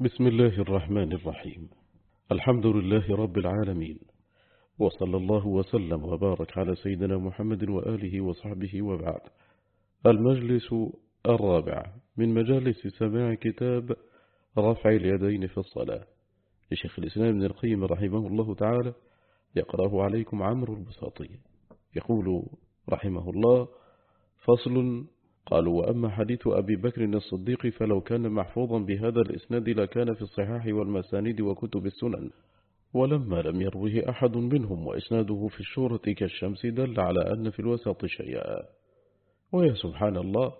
بسم الله الرحمن الرحيم. الحمد لله رب العالمين. وصلى الله وسلم وبارك على سيدنا محمد وآله وصحبه وبعد. المجلس الرابع من مجالس سماع كتاب رفع اليدين في الصلاة. لشيخ الإسلام ابن القيم رحمه الله تعالى يقرأه عليكم عمرو البساطي. يقول رحمه الله فصل قالوا وأما حديث أبي بكر الصديق فلو كان محفوظا بهذا الإسناد لكان في الصحاح والمسانيد وكتب السنن. ولما لم يروه أحد منهم وإسناده في الشورة كالشمس دل على أن في الوسط شيئا. ويا سبحان الله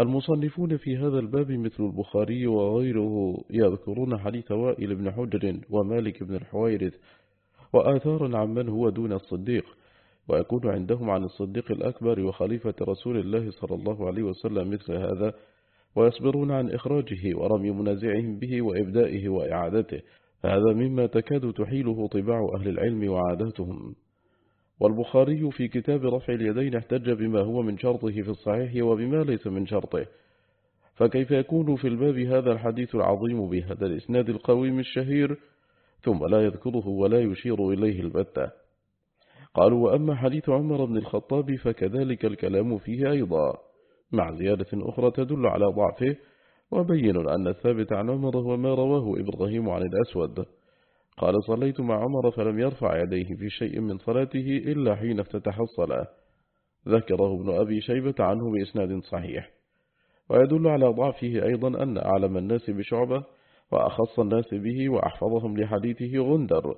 المصنفون في هذا الباب مثل البخاري وغيره يذكرون حديث وائل بن حجر ومالك بن الحويرث وآثارا عمن هو دون الصديق. ويكون عندهم عن الصديق الأكبر وخليفة رسول الله صلى الله عليه وسلم مثل هذا ويصبرون عن إخراجه ورمي منازعهم به وإبدائه وإعادته. هذا مما تكاد تحيله طباع أهل العلم وعاداتهم. والبخاري في كتاب رفع اليدين احتج بما هو من شرطه في الصحيح وبما ليس من شرطه. فكيف يكون في الباب هذا الحديث العظيم بهذا الإسناد القويم الشهير؟ ثم لا يذكره ولا يشير إليه البتة. قالوا وأما حديث عمر بن الخطاب فكذلك الكلام فيه أيضا مع زيادة أخرى تدل على ضعفه وبين أن الثابت عن عمر هو ما رواه إبراهيم عن الأسود. قال صليت مع عمر فلم يرفع يديه في شيء من صلاته إلا حين افتتح الصلاة. ذكره ابن أبي شيبة عنه بإسناد صحيح. ويدل على ضعفه أيضا أن أعلم الناس بشعبة وأخص الناس به وأحفظهم لحديثه غندر.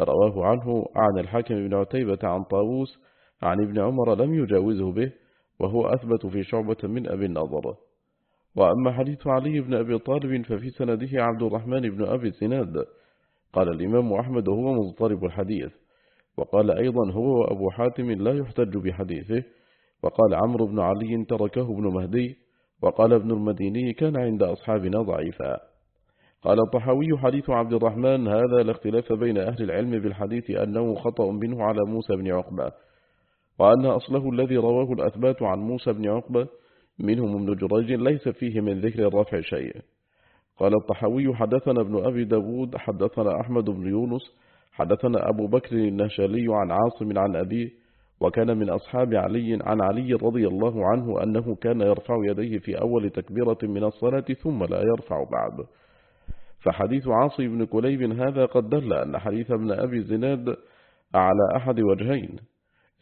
رواه عنه عن الحاكم بن عتيبة عن طاووس عن ابن عمر لم يجاوزه به وهو أثبت في شعبة من أبي النظر وأما حديث علي بن أبي طالب ففي سنده عبد الرحمن بن أبي الزناد قال الإمام أحمد هو مضطرب الحديث. وقال أيضا هو وأبو حاتم لا يحتج بحديثه. وقال عمرو بن علي تركه ابن مهدي. وقال ابن المديني كان عند أصحابنا ضعيفا. قال الطحاوي حديث عبد الرحمن هذا الاختلاف بين أهل العلم بالحديث أنه خطأ منه على موسى بن عقبة وأن أصله الذي رواه الأثبات عن موسى بن عقبة منهم ابن جريج ليس فيه من ذكر الرفع شيء قال الطحاوي حدثنا ابن أبي داود حدثنا أحمد بن يونس حدثنا أبو بكر النهشالي عن عاصم عن أبيه وكان من أصحاب علي عن علي رضي الله عنه أنه كان يرفع يديه في أول تكبيرة من الصلاة ثم لا يرفع بعد. فحديث عاصي بن كليب هذا قد دل أن حديث ابن أبي زناد على أحد وجهين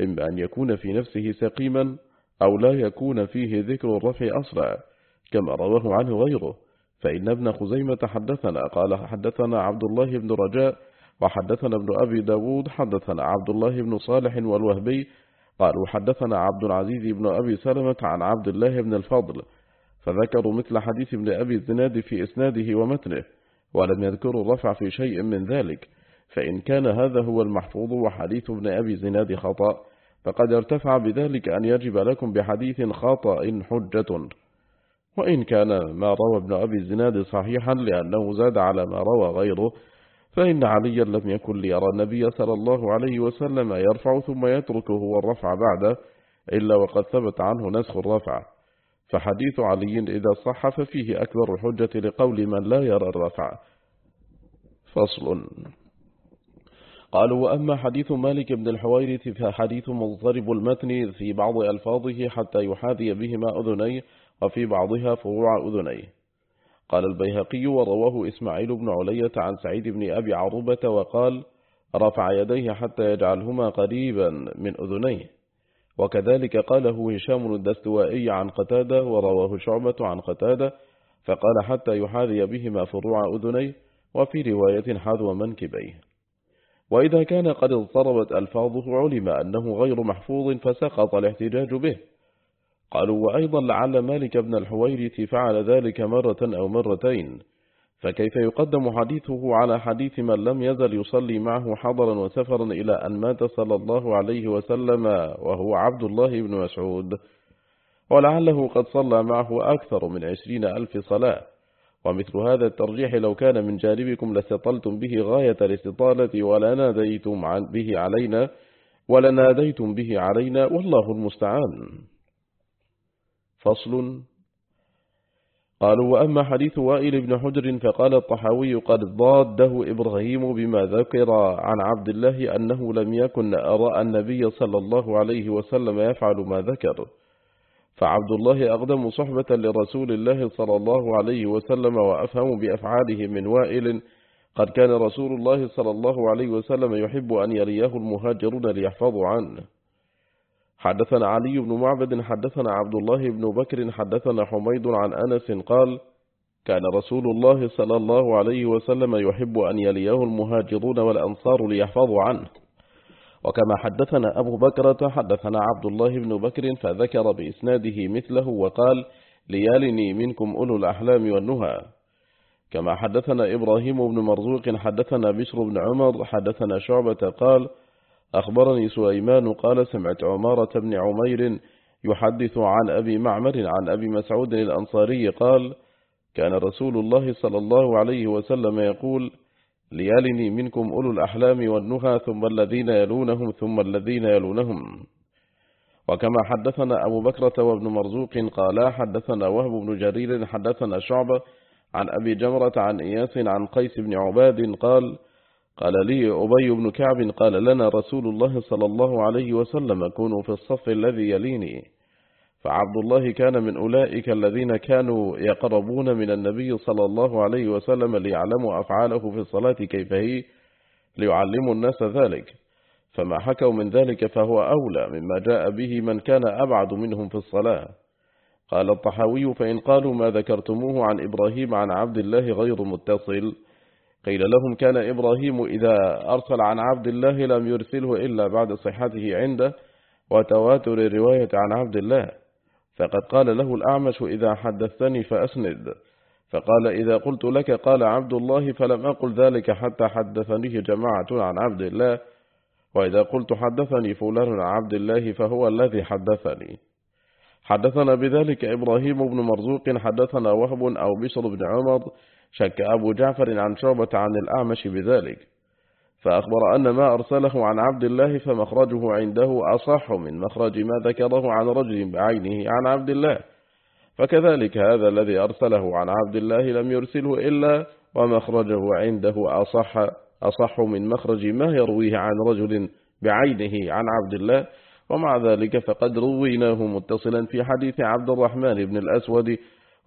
إما أن يكون في نفسه سقيما أو لا يكون فيه ذكر الرفع أسرع كما رواه عنه غيره فإن ابن خزيمة حدثنا قال حدثنا عبد الله بن رجاء وحدثنا ابن أبي داود حدثنا عبد الله بن صالح والوهبي قالوا حدثنا عبد العزيز بن أبي سلمة عن عبد الله بن الفضل فذكروا مثل حديث ابن أبي الزناد في إسناده ومتنه. ولم يذكروا الرفع في شيء من ذلك فإن كان هذا هو المحفوظ وحديث ابن أبي زناد خطأ فقد ارتفع بذلك أن يجب لكم بحديث خطأ حجة. وإن كان ما روى ابن أبي الزناد صحيحا لأنه زاد على ما روى غيره فإن عليا لم يكن ليرى النبي صلى الله عليه وسلم يرفع ثم يتركه والرفع بعده إلا وقد ثبت عنه نسخ الرفع. فحديث علي إذا صح ففيه أكبر الحجة لقول من لا يرى الرفع. فصل. قالوا وأما حديث مالك بن الحويرث فحديث مضطرب المتن في بعض ألفاظه حتى يحاذي بهما أذنيه وفي بعضها فروع أذنيه. قال البيهقي ورواه إسماعيل بن علية عن سعيد بن أبي عروبة وقال رفع يديه حتى يجعلهما قريبا من أذنيه. وكذلك قاله هشام الدستوائي عن قتادة ورواه شعبة عن قتادة فقال حتى يحاذي بهما فروع أذنيه وفي رواية حذو منكبيه. وإذا كان قد اضطربت ألفاظه علم أنه غير محفوظ فسقط الاحتجاج به. قالوا وأيضا لعل مالك بن الحويرث فعل ذلك مرة أو مرتين فكيف يقدم حديثه على حديث من لم يزل يصلي معه حضرا وسفرا إلى أن مات صلى الله عليه وسلم وهو عبد الله بن مسعود. ولعله قد صلى معه أكثر من عشرين ألف صلاة. ومثل هذا الترجيح لو كان من جانبكم لستطلتم به غاية الاستطالة ولناديتم به علينا ولناديتم به علينا والله المستعان. فصل قالوا وأما حديث وائل بن حجر فقال الطحاوي قد ضاده إبراهيم بما ذكر عن عبد الله أنه لم يكن أراء النبي صلى الله عليه وسلم يفعل ما ذكر. فعبد الله أقدم صحبة لرسول الله صلى الله عليه وسلم وأفهم بأفعاله من وائل. قد كان رسول الله صلى الله عليه وسلم يحب أن يريه المهاجرون ليحفظوا عنه. حدثنا علي بن معبد حدثنا عبد الله بن بكر حدثنا حميد عن أنس قال كان رسول الله صلى الله عليه وسلم يحب أن يليه المهاجرون والأنصار ليحفظوا عنه. وكما حدثنا أبو بكرة حدثنا عبد الله بن بكر فذكر بإسناده مثله وقال ليالني منكم أولو الأحلام والنهى. كما حدثنا إبراهيم بن مرزوق حدثنا بشر بن عمر حدثنا شعبة قال أخبرني سليمان قال سمعت عمارة بن عمير يحدث عن أبي معمر عن أبي مسعود الأنصاري قال كان رسول الله صلى الله عليه وسلم يقول ليالني منكم أولو الأحلام والنهى ثم الذين يلونهم ثم الذين يلونهم. وكما حدثنا أبو بكرة وابن مرزوق قالا حدثنا وهب بن جرير حدثنا شعبة عن أبي جمرة عن إياس عن قيس بن عباد قال قال لي أبي بن كعب قال لنا رسول الله صلى الله عليه وسلم كونوا في الصف الذي يليني. فعبد الله كان من أولئك الذين كانوا يقربون من النبي صلى الله عليه وسلم ليعلموا أفعاله في الصلاة كيف هي ليعلموا الناس ذلك. فما حكوا من ذلك فهو أولى مما جاء به من كان أبعد منهم في الصلاة. قال الطحاوي فإن قالوا ما ذكرتموه عن إبراهيم عن عبد الله غير متصل. قيل لهم كان إبراهيم إذا أرسل عن عبد الله لم يرسله إلا بعد صحته عنده وتواتر الرواية عن عبد الله. فقد قال له الأعمش إذا حدثتني فأسند. فقال إذا قلت لك قال عبد الله فلم أقل ذلك حتى حدثنيه جماعة عن عبد الله. وإذا قلت حدثني فلان عن عبد الله فهو الذي حدثني. حدثنا بذلك إبراهيم بن مرزوق حدثنا وهب أو بشر بن عمر شك أبو جعفر عن شعبة عن الأعمش بذلك. فأخبر أن ما أرسله عن عبد الله فمخرجه عنده أصح من مخرج ما ذكره عن رجل بعينه عن عبد الله. فكذلك هذا الذي أرسله عن عبد الله لم يرسله إلا ومخرجه عنده أصح, أصح من مخرج ما يرويه عن رجل بعينه عن عبد الله. ومع ذلك فقد رويناه متصلا في حديث عبد الرحمن بن الأسود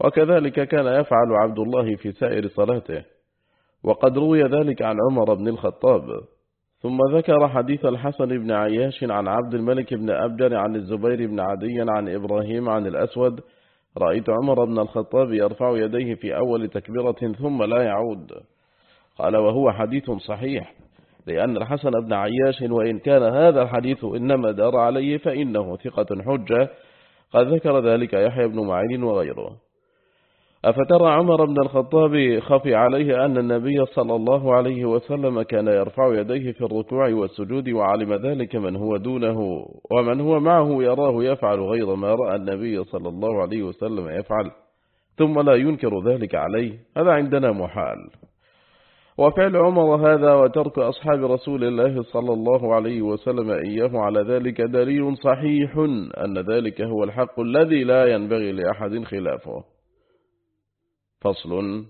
وكذلك كان يفعل عبد الله في سائر صلاته. وقد روي ذلك عن عمر بن الخطاب. ثم ذكر حديث الحسن بن عياش عن عبد الملك بن أبجر عن الزبير بن عدي عن إبراهيم عن الأسود. رأيت عمر بن الخطاب يرفع يديه في أول تكبيرة ثم لا يعود. قال وهو حديث صحيح لأن الحسن بن عياش وإن كان هذا الحديث إنما دار عليه فإنه ثقة حجة. قد ذكر ذلك يحيى بن معين وغيره. أفترى عمر بن الخطاب خفي عليه أن النبي صلى الله عليه وسلم كان يرفع يديه في الركوع والسجود وعلم ذلك من هو دونه ومن هو معه يراه يفعل غير ما رأى النبي صلى الله عليه وسلم يفعل ثم لا ينكر ذلك عليه هذا عندنا محال. وفعل عمر هذا وترك أصحاب رسول الله صلى الله عليه وسلم إياه على ذلك دليل صحيح أن ذلك هو الحق الذي لا ينبغي لأحد خلافه. فصل.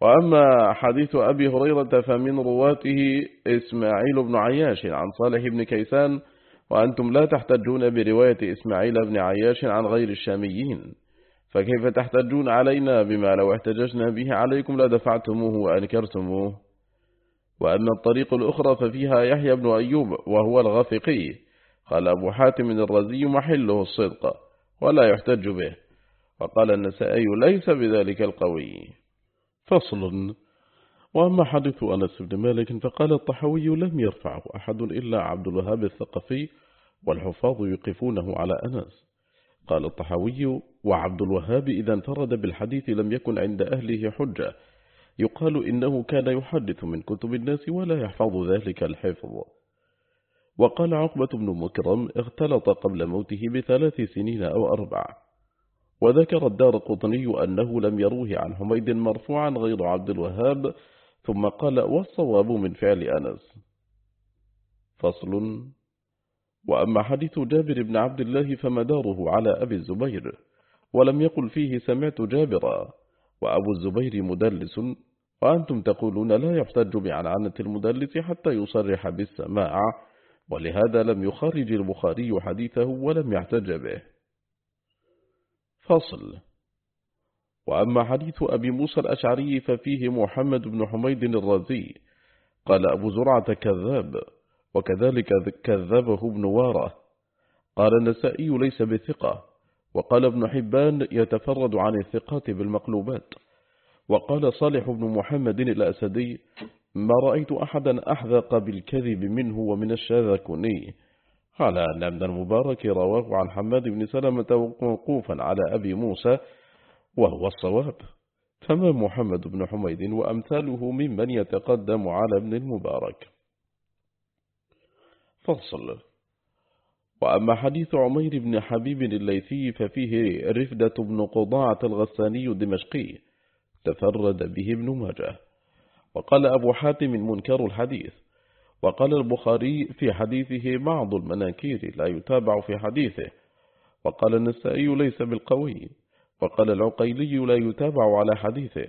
وأما حديث أبي هريرة فمن رواته إسماعيل بن عياش عن صالح بن كيسان وأنتم لا تحتجون برواية إسماعيل بن عياش عن غير الشاميين. فكيف تحتجون علينا بما لو احتججنا به عليكم لدفعتموه وأنكرتموه؟ وأما الطريق الأخرى ففيها يحيى بن أيوب وهو الغافقي. قال أبو حاتم الرزي محله الصدق ولا يحتج به. وقال النسائي ليس بذلك القوي. فصل. وأما حديث أنس بن مالك فقال الطحوي لم يرفعه أحد إلا عبد الوهاب الثقفي والحفاظ يقفونه على أنس. قال الطحوي وعبد الوهاب إذا انفرد بالحديث لم يكن عند أهله حجة. يقال إنه كان يحدث من كتب الناس ولا يحفظ ذلك الحفظ. وقال عقبة بن مكرم اختلط قبل موته بثلاث سنين أو أربع. وذكر الدار قطني أنه لم يروه عن حميد مرفوعا غير عبد الوهاب ثم قال والصواب من فعل أنس. فصل. وأما حديث جابر بن عبد الله فمداره على أبي الزبير ولم يقل فيه سمعت جابرا. وأبو الزبير مدلس وأنتم تقولون لا يحتج بعنعنة المدلس حتى يصرح بالسماع ولهذا لم يخرج البخاري حديثه ولم يحتج به. فصل. وأما حديث أبي موسى الأشعري ففيه محمد بن حميد الرازي قال أبو زرعة كذاب وكذلك كذبه ابن وارة. قال النسائي ليس بثقة وقال ابن حبان يتفرد عن الثقات بالمقلوبات. وقال صالح بن محمد الأسدي ما رأيت أحدا أحذق بالكذب منه ومن الشاذكني. على أن ابن المبارك رواه عن حماد بن سلمة وقوفا على أبي موسى وهو الصواب. فما محمد بن حميد وأمثاله ممن يتقدم على ابن المبارك. فصل. وأما حديث عمير بن حبيب الليثي ففيه رفدة بن قضاعة الغساني الدمشقي تفرد به ابن ماجه. وقال أبو حاتم منكر الحديث. وقال البخاري في حديثه بعض المناكير لا يتابع في حديثه. وقال النسائي ليس بالقوي. وقال العقيلي لا يتابع على حديثه.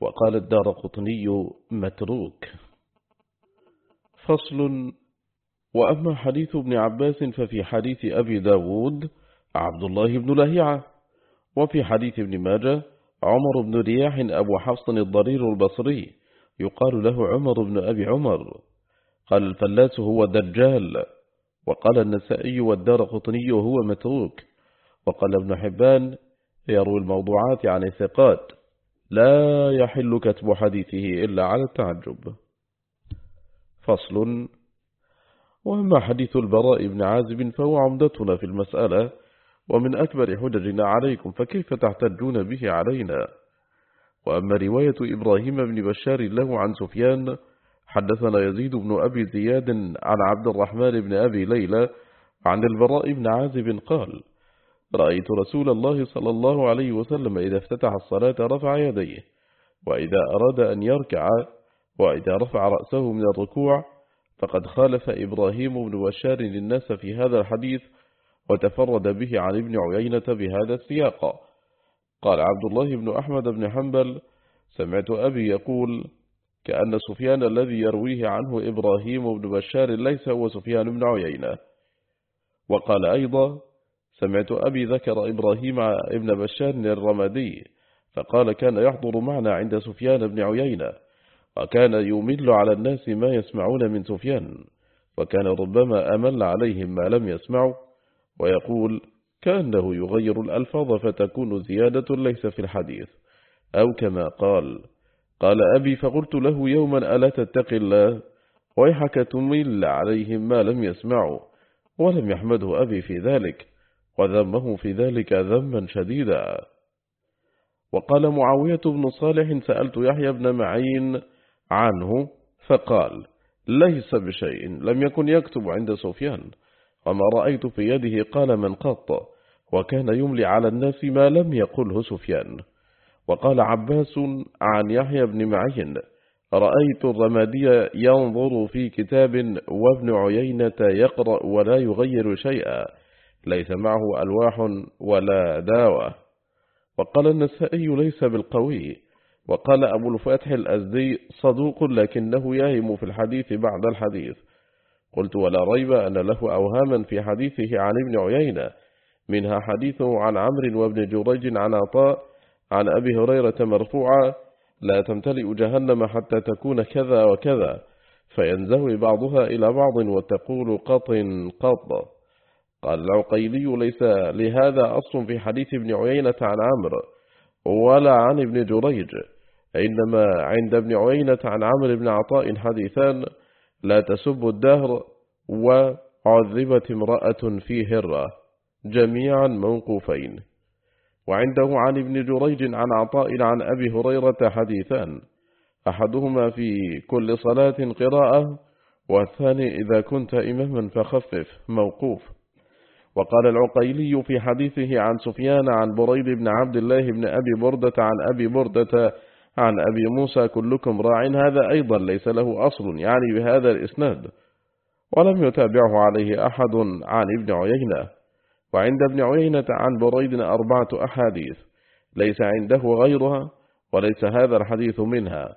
وقال الدار قطني متروك. فصل. وأما حديث ابن عباس ففي حديث أبي داود عبد الله بن لهيعة. وفي حديث ابن ماجه عمر بن رياح أبو حفص الضرير البصري يقال له عمر بن أبي عمر. قال الفلاس هو دجال وقال النسائي والدار قطني هو متروك. وقال ابن حبان يروي الموضوعات عن الثقات لا يحل كتب حديثه إلا على التعجب. فصل. وأما حديث البراء بن عازب فهو عمدتنا في المسألة ومن أكبر حججنا عليكم فكيف تحتجون به علينا؟ وأما رواية إبراهيم بن بشار له عن سفيان حدثنا يزيد بن أبي زياد عن عبد الرحمن بن أبي ليلى عن البراء بن عازب قال رأيت رسول الله صلى الله عليه وسلم إذا افتتح الصلاة رفع يديه وإذا أراد أن يركع وإذا رفع رأسه من الركوع فقد خالف إبراهيم بن بشار للناس في هذا الحديث وتفرد به عن ابن عيينة بهذا السياق. قال عبد الله بن أحمد بن حنبل سمعت أبي يقول كأن سفيان الذي يرويه عنه إبراهيم بن بشار ليس هو سفيان بن عيينة. وقال أيضا سمعت أبي ذكر إبراهيم بن بشار الرمادي فقال كان يحضر معنا عند سفيان بن عيينة وكان يمل على الناس ما يسمعون من سفيان وكان ربما أمل عليهم ما لم يسمعوا ويقول كأنه يغير الألفاظ فتكون زيادة ليس في الحديث أو كما قال قال أبي فقلت له يوما ألا تتق الله؟ ويحك تمل عليهم ما لم يسمعوا ولم يحمده أبي في ذلك وذمه في ذلك ذما شديدا. وقال معاوية بن صالح سألت يحيى بن معين عنه فقال ليس بشيء لم يكن يكتب عند سفيان وما رأيت في يده قال من قط وكان يملي على الناس ما لم يقله سفيان. وقال عباس عن يحيى بن معين رأيت الرمادي ينظر في كتاب وابن عيينة يقرأ ولا يغير شيئا ليس معه ألواح ولا داوة. وقال النسائي ليس بالقوي. وقال أبو الفتح الأزدي صدوق لكنه يهم في الحديث بعد الحديث. قلت ولا ريب أن له أوهاما في حديثه عن ابن عيينة منها حديثه عن عمرو وابن جريج عن عطاء عن أبي هريرة مرفوعا لا تمتلئ جهنم حتى تكون كذا وكذا فينزوي بعضها إلى بعض وتقول قط قط. قال العقيلي ليس لهذا أصل في حديث ابن عيينة عن عمرو ولا عن ابن جريج إنما عند ابن عيينة عن عمرو بن عطاء حديثان لا تسب الدهر وعذبت امرأة في هرة. جميعا موقوفين. وعنده عن ابن جريج عن عطاء عن أبي هريرة حديثان أحدهما في كل صلاة قراءة والثاني إذا كنت إماما فخفف موقوف. وقال العقيلي في حديثه عن سفيان عن بريد بن عبد الله بن أبي بردة عن أبي بردة عن أبي موسى كلكم راع هذا أيضا ليس له أصل يعني بهذا الإسناد. ولم يتابعه عليه أحد عن ابن عيينة. وعند ابن عيينة عن بريد أربعة أحاديث ليس عنده غيرها وليس هذا الحديث منها.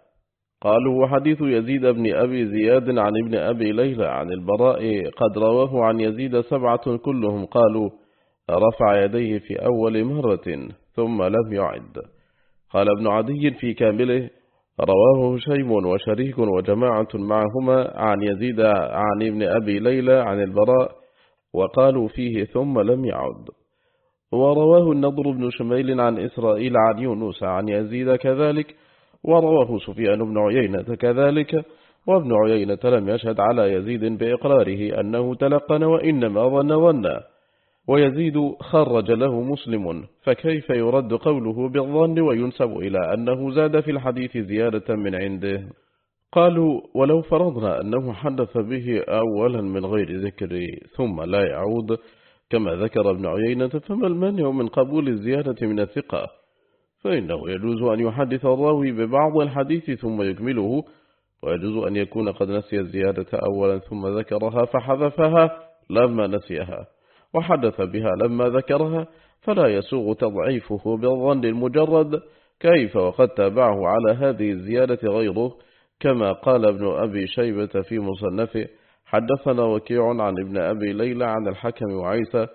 قالوا وحديث يزيد بن أبي زياد عن ابن أبي ليلى عن البراء قد رواه عن يزيد سبعة كلهم قالوا رفع يديه في أول مرة ثم لم يعد. قال ابن عدي في كامله رواه شيم وشريك وجماعة معهما عن يزيد عن ابن أبي ليلى عن البراء وقالوا فيه ثم لم يعد. ورواه النضر بن شميل عن إسرائيل عن يونس عن يزيد كذلك ورواه سفيان بن عيينة كذلك وابن عيينة لم يشهد على يزيد بإقراره أنه تلقن وإنما ظن ظنا ويزيد خرج له مسلم فكيف يرد قوله بالظن وينسب إلى أنه زاد في الحديث زيادة من عنده؟ قالوا ولو فرضنا أنه حدث به أولا من غير ذكر ثم لا يعود كما ذكر ابن عيينة فما المانع من قبول الزيادة من الثقة؟ فإنه يجوز أن يحدث الراوي ببعض الحديث ثم يكمله ويجوز أن يكون قد نسي الزيادة أولا ثم ذكرها فحذفها لما نسيها وحدث بها لما ذكرها فلا يسوغ تضعيفه بالظن المجرد كيف وقد تابعه على هذه الزيادة غيره؟ كما قال ابن أبي شيبة في مصنفه حدثنا وكيع عن ابن أبي ليلى عن الحكم وعيسى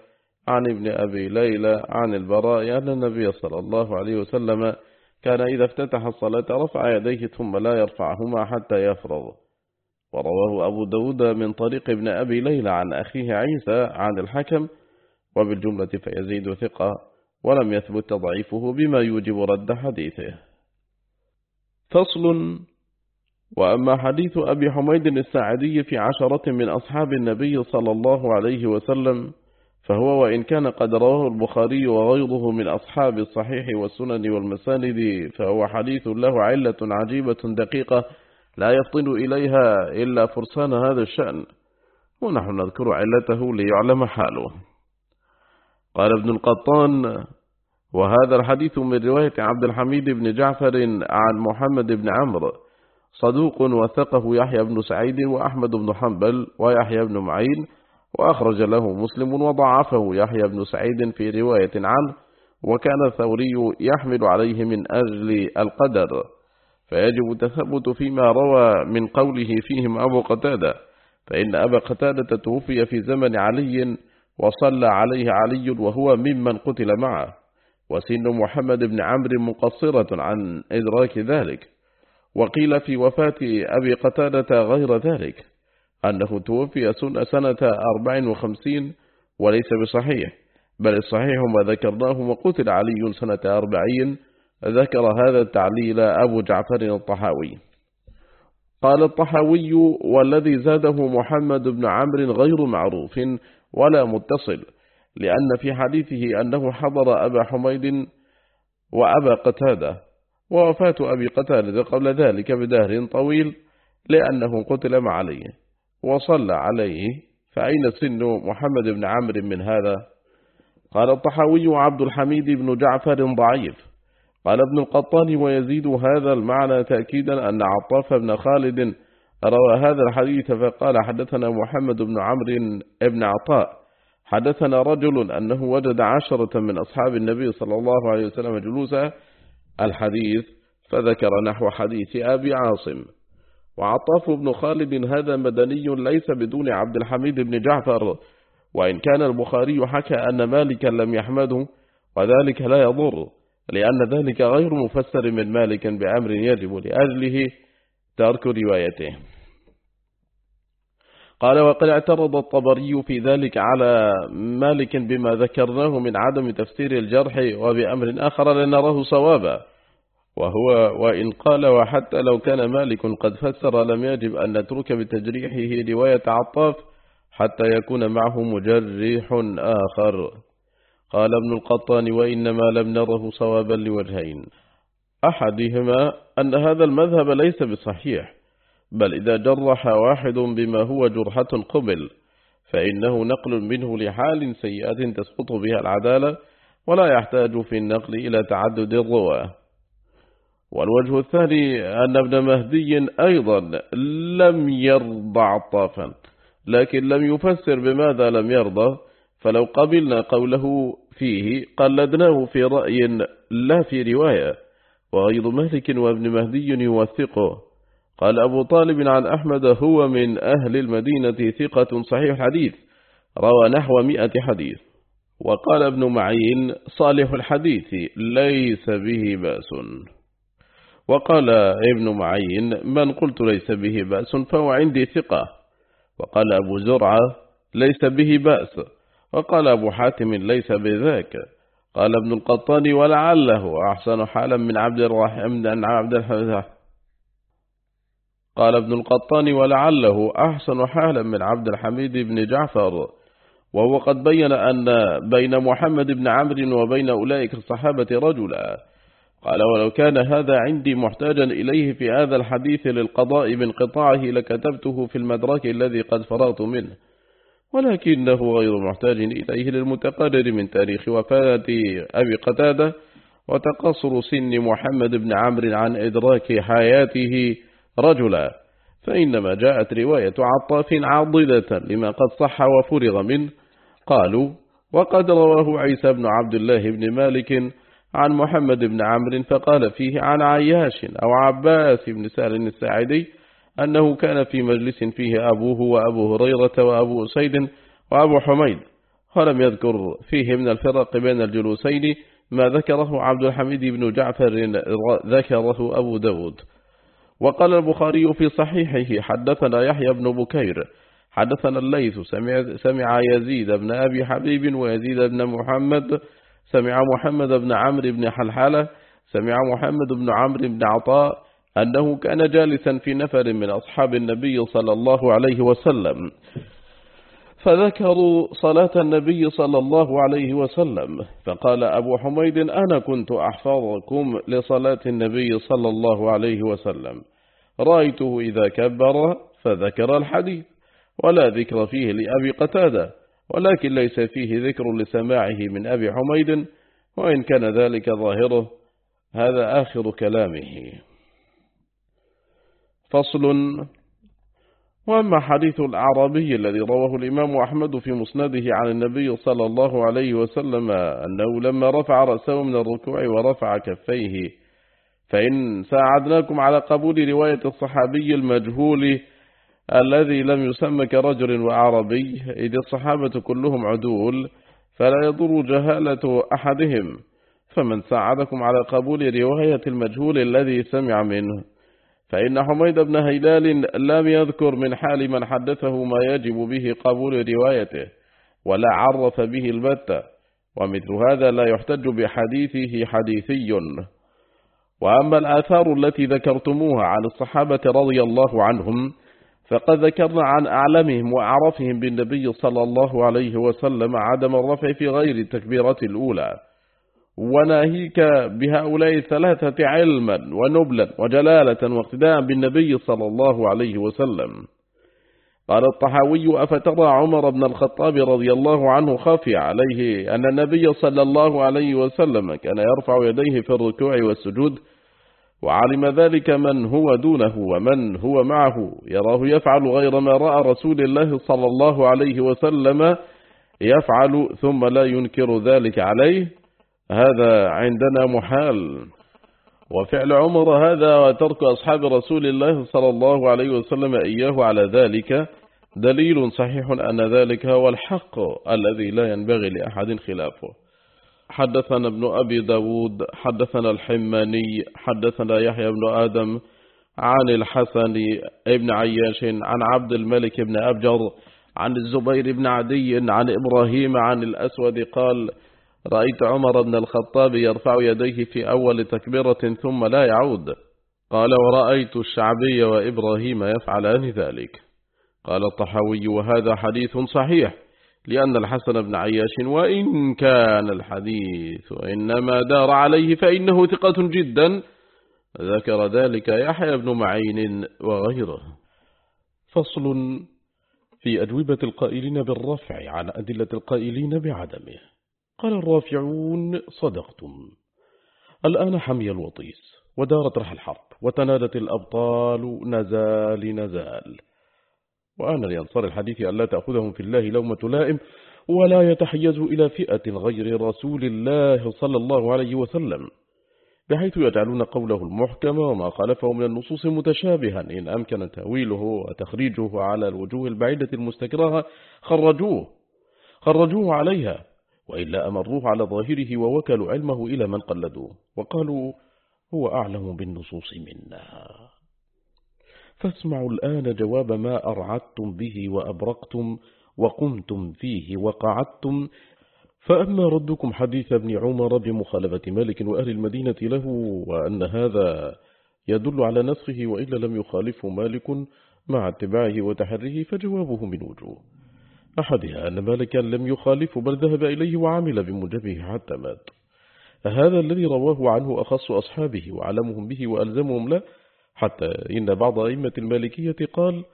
عن ابن أبي ليلى عن البراء أن النبي صلى الله عليه وسلم كان إذا افتتح الصلاة رفع يديه ثم لا يرفعهما حتى يفرض ورواه أبو داود من طريق ابن أبي ليلى عن أخيه عيسى عن الحكم وبالجملة فيزيد ثقة ولم يثبت تضعيفه بما يوجب رد حديثه. فصل وأما حديث أبي حميد الساعدي في عشرة من أصحاب النبي صلى الله عليه وسلم فهو وإن كان قد رواه البخاري وغيره من أصحاب الصحيح والسنن والمساند فهو حديث له علة عجيبة دقيقة لا يفطن إليها إلا فرسان هذا الشأن ونحن نذكر علته ليعلم حاله. قال ابن القطان وهذا الحديث من رواية عبد الحميد بن جعفر عن محمد بن عمرو صدوق وثقه يحيى بن سعيد وأحمد بن حنبل ويحيى بن معين وأخرج له مسلم وضعفه يحيى بن سعيد في رواية عنه وكان الثوري يحمل عليه من أجل القدر. فيجب التثبت فيما روى من قوله فيهم أبو قتادة فإن أبا قتادة توفي في زمن علي وصلى عليه علي وهو ممن قتل معه. وسن محمد بن عمرو مقصرة عن إدراك ذلك. وقيل في وفاة أبي قتادة غير ذلك أنه توفي سنة 54 وليس بصحيح بل الصحيح ما ذكرناه وقتل علي سنة 40 ذكر هذا التعليل أبو جعفر الطحاوي. قال الطحاوي والذي زاده محمد بن عمرو غير معروف ولا متصل لأن في حديثه أنه حضر أبا حميد وأبا قتادة ووفاة أبي قتادة قبل ذلك بدهر طويل لأنه قتل مع عليه وصلى عليه فأين سن محمد بن عمرو من هذا؟ قال الطحاوي وعبد الحميد بن جعفر ضعيف. قال ابن القطان ويزيد هذا المعنى تأكيدا أن عطاف بن خالد روى هذا الحديث فقال حدثنا محمد بن عمرو بن عطاء. حدثنا رجل أنه وجد عشرة من أصحاب النبي صلى الله عليه وسلم جلوسا الحديث فذكر نحو حديث أبي عاصم. وعطاف بن خالد هذا مدني ليس بدون عبد الحميد بن جعفر. وإن كان البخاري حكى أن مالكا لم يحمده وذلك لا يضر لأن ذلك غير مفسر من مالك بأمر يجب لأجله ترك روايته. قال وقد اعترض الطبري في ذلك على مالك بما ذكرناه من عدم تفسير الجرح وبأمر آخر لنراه صوابا. وهو وإن قال وحتى لو كان مالك قد فسر لم يجب أن نترك بتجريحه رواية عطاف حتى يكون معه مجرح آخر. قال ابن القطان وإنما لم نره صوابا لوجهين. أحدهما أن هذا المذهب ليس بصحيح. بل إذا جرح واحد بما هو جرحة قبل فإنه نقل منه لحال سيئة تسقط بها العدالة ولا يحتاج في النقل إلى تعدد الرواه. والوجه الثاني أن ابن مهدي أيضا لم يرضى عطافا لكن لم يفسر بماذا لم يرضى فلو قبلنا قوله فيه قلدناه في رأي لا في رواية وغير مهلك وابن مهدي يوثقه. قال أبو طالب عن أحمد هو من أهل المدينة ثقة صحيح حديث روى نحو مئة حديث. وقال ابن معين صالح الحديث ليس به بأس. وقال ابن معين من قلت ليس به بأس فهو عندي ثقة. وقال أبو زرعة ليس به بأس. وقال أبو حاتم ليس بذاك. قال ابن القطان ولعله أحسن حالا من عبد الرحمن من عبد الحمد قال ابن القطان ولعله أحسن حالا من عبد الحميد بن جعفر. وهو قد بين أن بين محمد بن عمرو وبين أولئك الصحابة رجلا. قال ولو كان هذا عندي محتاجا إليه في هذا الحديث للقضاء بانقطاعه لكتبته في المدرك الذي قد فرغت منه. ولكنه غير محتاج إليه للمتقرر من تاريخ وفاة أبي قتادة وتقصر سن محمد بن عمرو عن إدراك حياته رجلا فإنما جاءت رواية عطاف عضدة لما قد صح وفرغ منه. قالوا وقد رواه عيسى بن عبد الله بن مالك عن محمد بن عمرو فقال فيه عن عياش أو عباس بن سهل الساعدي أنه كان في مجلس فيه أبوه وأبو هريرة وأبو سيد وأبو حميد ولم يذكر فيه من الفرق بين الجلوسين ما ذكره عبد الحميد بن جعفر ذكره أبو داود. وقال البخاري في صحيحه حدثنا يحيى بن بكير حدثنا الليث سمع, يزيد بن أبي حبيب ويزيد بن محمد سمع محمد بن عمرو بن حلحلة سمع محمد بن عمرو بن عطاء أنه كان جالسا في نفر من أصحاب النبي صلى الله عليه وسلم. فذكروا صلاة النبي صلى الله عليه وسلم فقال أبو حميد أنا كنت أحفظكم لصلاة النبي صلى الله عليه وسلم. رأيته إذا كبر فذكر الحديث ولا ذكر فيه لأبي قتادة ولكن ليس فيه ذكر لسماعه من أبي حميد وإن كان ذلك ظاهره هذا آخر كلامه. فصل وأما حديث الأعرابي الذي رواه الإمام أحمد في مسنده عن النبي صلى الله عليه وسلم أنه لما رفع رأسه من الركوع ورفع كفيه فإن ساعدناكم على قبول رواية الصحابي المجهول الذي لم يسمى كرجل وعربي إذ الصحابة كلهم عدول فلا يضر جهالة أحدهم فمن ساعدكم على قبول رواية المجهول الذي سمع منه. فإن حميد بن هيلال لم يذكر من حال من حدثه ما يجب به قبول روايته ولا عرف به البتة ومثل هذا لا يحتج بحديثه حديثي. وأما الآثار التي ذكرتموها عن الصحابة رضي الله عنهم فقد ذكرنا عن أعلمهم وأعرفهم بالنبي صلى الله عليه وسلم عدم الرفع في غير التكبيرة الأولى. وناهيك بهؤلاء الثلاثة علما ونبلا وجلالة واقتداء بالنبي صلى الله عليه وسلم. قال الطحاوي أفترى عمر بن الخطاب رضي الله عنه خافي عليه أن النبي صلى الله عليه وسلم كان يرفع يديه في الركوع والسجود وعلم ذلك من هو دونه ومن هو معه. يراه يفعل غير ما رأى رسول الله صلى الله عليه وسلم يفعل ثم لا ينكر ذلك عليه. هذا عندنا محال. وفعل عمر هذا وترك أصحاب رسول الله صلى الله عليه وسلم إياه على ذلك دليل صحيح أن ذلك هو الحق الذي لا ينبغي لأحد خلافه. حدثنا ابن أبي داود حدثنا الحماني حدثنا يحيى بن آدم عن الحسن ابن عياش عن عبد الملك بن أبجر عن الزبير بن عدي عن إبراهيم عن الأسود قال رأيت عمر بن الخطاب يرفع يديه في أول تكبيرة ثم لا يعود. قال ورأيت الشعبي وإبراهيم يفعلان ذلك. قال الطحاوي وهذا حديث صحيح لأن الحسن بن عياش وإن كان الحديث إنما دار عليه فإنه ثقة جدا. ذكر ذلك يحيى بن معين وغيره. فصل في أجوبة القائلين بالرفع عن أدلة القائلين بعدمه. قال الرافعون صدقتم. الآن حمي الوطيس ودارت رح الحرب وتنادت الأبطال نزال نزال. وأنا لأنصار الحديث أن لا تأخذهم في الله لومة لائم ولا يتحيز إلى فئة غير رسول الله صلى الله عليه وسلم بحيث يجعلون قوله المحكم وما خالفه من النصوص متشابها. إن أمكن تأويله وتخريجه على الوجوه البعيدة المستكرهة خرجوه خرجوه عليها. وإلا أمروه على ظاهره ووكلوا علمه إلى من قلدوه وقالوا هو أعلم بالنصوص منا. فاسمعوا الآن جواب ما أرعدتم به وأبرقتم وقمتم فيه وقعدتم. فأما ردكم حديث ابن عمر بمخالفة مالك وأهل المدينة له وأن هذا يدل على نسخه وإلا لم يخالفه مالك مع اتباعه وتحريه فجوابه من وجوه. أحدها أن مالكا لم يخالف بل ذهب إليه وعمل بمجبه حتى مات. هذا الذي رواه عنه أخص أصحابه وعلمهم به وألزمهم له حتى إن بعض أئمة المالكية قال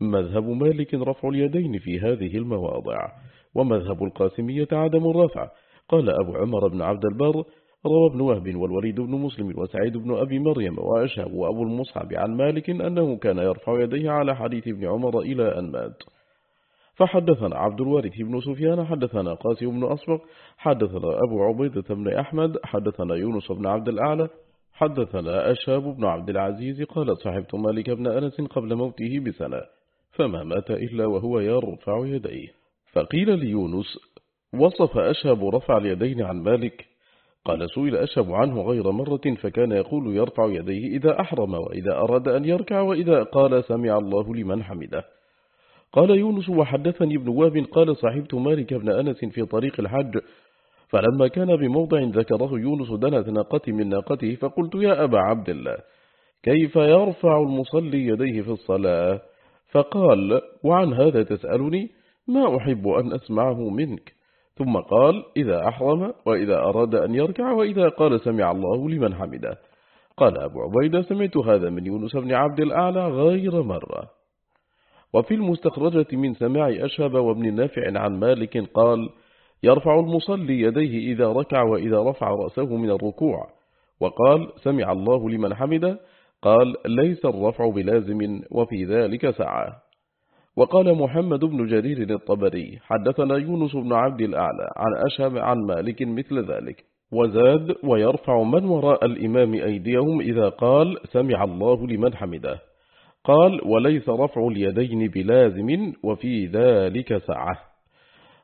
مذهب مالك رفع اليدين في هذه المواضع ومذهب القاسمية عدم الرفع. قال أبو عمر بن عبد البر روى ابن وهب والوليد بن مسلم وسعيد بن أبي مريم وأشهب وأبو المصحب عن مالك أنه كان يرفع يديه على حديث ابن عمر إلى أن مات. فحدثنا عبد الوارث بن سفيان حدثنا قاسم بن أصبق حدثنا أبو عبيدة بن أحمد حدثنا يونس بن عبد الأعلى حدثنا أشهاب بن عبد العزيز قال صاحبت مالك بن أنس قبل موته بسنة فما مات إلا وهو يرفع يديه. فقيل ليونس وصف أشهب رفع اليدين عن مالك؟ قال سئل أشهب عنه غير مرة فكان يقول يرفع يديه إذا أحرم وإذا أراد أن يركع وإذا قال سمع الله لمن حمده. قال يونس وحدثني ابن واب قال صاحبت مالك بن أنس في طريق الحج فلما كان بموضع ذكره يونس دنت ناقتي من ناقته فقلت يا أبا عبد الله كيف يرفع المصلي يديه في الصلاة؟ فقال وعن هذا تسألني ما أحب أن أسمعه منك؟ ثم قال إذا أحرم وإذا أراد أن يركع وإذا قال سمع الله لمن حمده. قال أبو عبيدة سمعت هذا من يونس بن عبد الأعلى غير مرة. وفي المستخرجة من سماع أشهب وابن نافع عن مالك قال يرفع المصلي يديه إذا ركع وإذا رفع رأسه من الركوع. وقال سمع الله لمن حمده. قال ليس الرفع بلازم وفي ذلك سعى وقال محمد بن جرير الطبري حدثنا يونس بن عبد الأعلى عن أشهب عن مالك مثل ذلك. وزاد ويرفع من وراء الإمام أيديهم إذا قال سمع الله لمن حمده. قال وليس رفع اليدين بلازم وفي ذلك سعة.